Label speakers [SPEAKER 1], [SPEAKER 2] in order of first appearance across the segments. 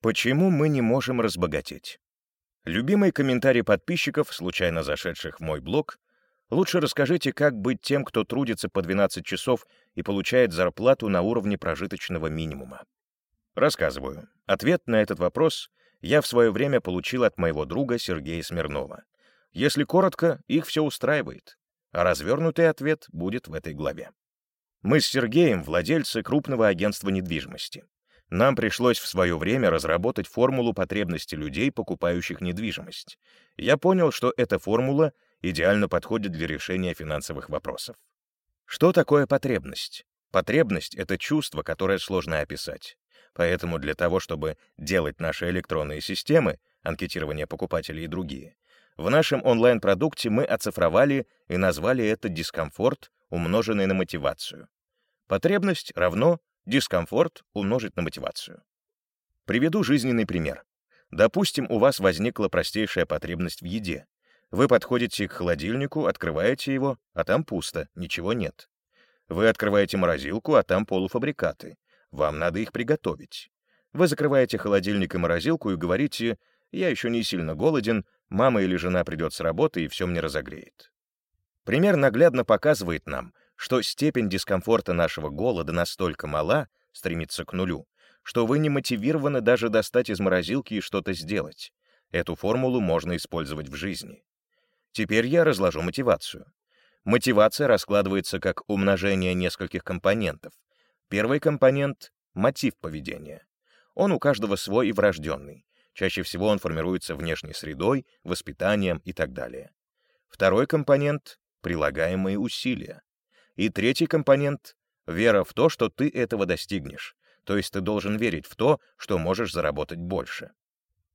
[SPEAKER 1] Почему мы не можем разбогатеть? Любимый комментарий подписчиков, случайно зашедших в мой блог, лучше расскажите, как быть тем, кто трудится по 12 часов и получает зарплату на уровне прожиточного минимума. Рассказываю. Ответ на этот вопрос я в свое время получил от моего друга Сергея Смирнова. Если коротко, их все устраивает, а развернутый ответ будет в этой главе. Мы с Сергеем владельцы крупного агентства недвижимости. Нам пришлось в свое время разработать формулу потребностей людей, покупающих недвижимость. Я понял, что эта формула идеально подходит для решения финансовых вопросов. Что такое потребность? Потребность — это чувство, которое сложно описать. Поэтому для того, чтобы делать наши электронные системы, анкетирование покупателей и другие, в нашем онлайн-продукте мы оцифровали и назвали это дискомфорт, умноженный на мотивацию. Потребность равно Дискомфорт умножить на мотивацию. Приведу жизненный пример. Допустим, у вас возникла простейшая потребность в еде. Вы подходите к холодильнику, открываете его, а там пусто, ничего нет. Вы открываете морозилку, а там полуфабрикаты. Вам надо их приготовить. Вы закрываете холодильник и морозилку и говорите, «Я еще не сильно голоден, мама или жена придет с работы и все мне разогреет». Пример наглядно показывает нам, что степень дискомфорта нашего голода настолько мала, стремится к нулю, что вы не мотивированы даже достать из морозилки и что-то сделать. Эту формулу можно использовать в жизни. Теперь я разложу мотивацию. Мотивация раскладывается как умножение нескольких компонентов. Первый компонент — мотив поведения. Он у каждого свой и врожденный. Чаще всего он формируется внешней средой, воспитанием и так далее. Второй компонент — прилагаемые усилия. И третий компонент — вера в то, что ты этого достигнешь, то есть ты должен верить в то, что можешь заработать больше.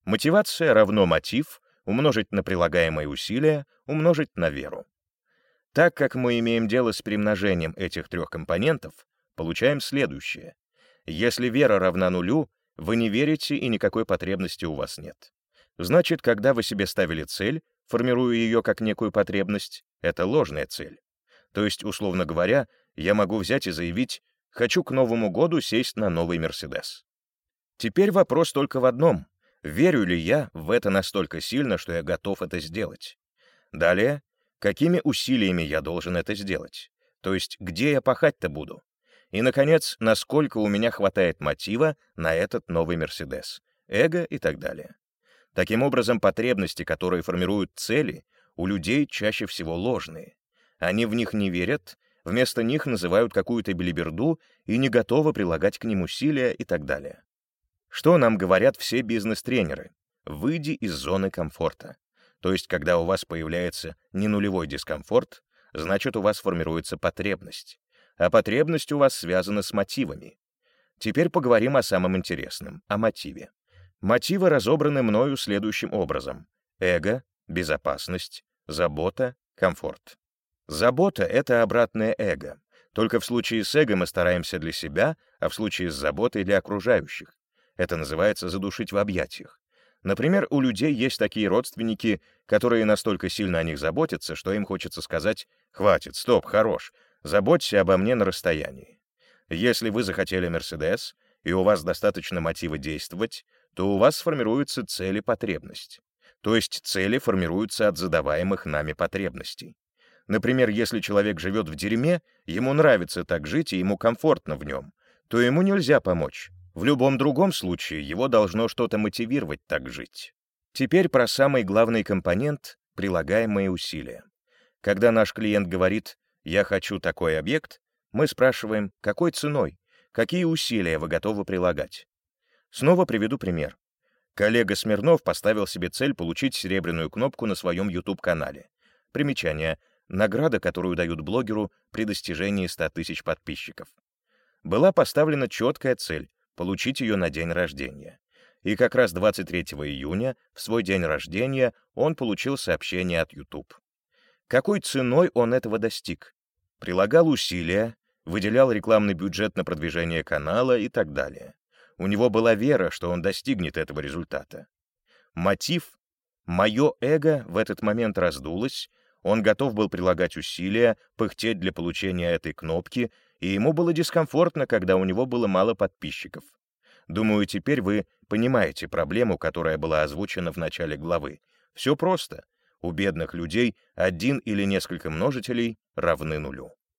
[SPEAKER 1] Мотивация равно мотив, умножить на прилагаемые усилия, умножить на веру. Так как мы имеем дело с примножением этих трех компонентов, получаем следующее. Если вера равна нулю, вы не верите и никакой потребности у вас нет. Значит, когда вы себе ставили цель, формируя ее как некую потребность, это ложная цель. То есть, условно говоря, я могу взять и заявить «хочу к Новому году сесть на новый Мерседес». Теперь вопрос только в одном. Верю ли я в это настолько сильно, что я готов это сделать? Далее, какими усилиями я должен это сделать? То есть, где я пахать-то буду? И, наконец, насколько у меня хватает мотива на этот новый Мерседес, эго и так далее. Таким образом, потребности, которые формируют цели, у людей чаще всего ложные. Они в них не верят, вместо них называют какую-то белиберду и не готовы прилагать к ним усилия и так далее. Что нам говорят все бизнес-тренеры? Выйди из зоны комфорта. То есть, когда у вас появляется не нулевой дискомфорт, значит, у вас формируется потребность. А потребность у вас связана с мотивами. Теперь поговорим о самом интересном, о мотиве. Мотивы разобраны мною следующим образом. Эго, безопасность, забота, комфорт. Забота — это обратное эго. Только в случае с эго мы стараемся для себя, а в случае с заботой — для окружающих. Это называется задушить в объятиях. Например, у людей есть такие родственники, которые настолько сильно о них заботятся, что им хочется сказать «Хватит, стоп, хорош, заботься обо мне на расстоянии». Если вы захотели Мерседес, и у вас достаточно мотива действовать, то у вас сформируются цели потребность. То есть цели формируются от задаваемых нами потребностей. Например, если человек живет в дерьме, ему нравится так жить и ему комфортно в нем, то ему нельзя помочь. В любом другом случае его должно что-то мотивировать так жить. Теперь про самый главный компонент — прилагаемые усилия. Когда наш клиент говорит «я хочу такой объект», мы спрашиваем «какой ценой?», какие усилия вы готовы прилагать. Снова приведу пример. Коллега Смирнов поставил себе цель получить серебряную кнопку на своем YouTube-канале. Примечание — награда, которую дают блогеру при достижении 100 тысяч подписчиков. Была поставлена четкая цель — получить ее на день рождения. И как раз 23 июня, в свой день рождения, он получил сообщение от YouTube. Какой ценой он этого достиг? Прилагал усилия, выделял рекламный бюджет на продвижение канала и так далее. У него была вера, что он достигнет этого результата. Мотив — мое эго в этот момент раздулось, он готов был прилагать усилия, пыхтеть для получения этой кнопки, и ему было дискомфортно, когда у него было мало подписчиков. Думаю, теперь вы понимаете проблему, которая была озвучена в начале главы. Все просто. У бедных людей один или несколько множителей равны нулю.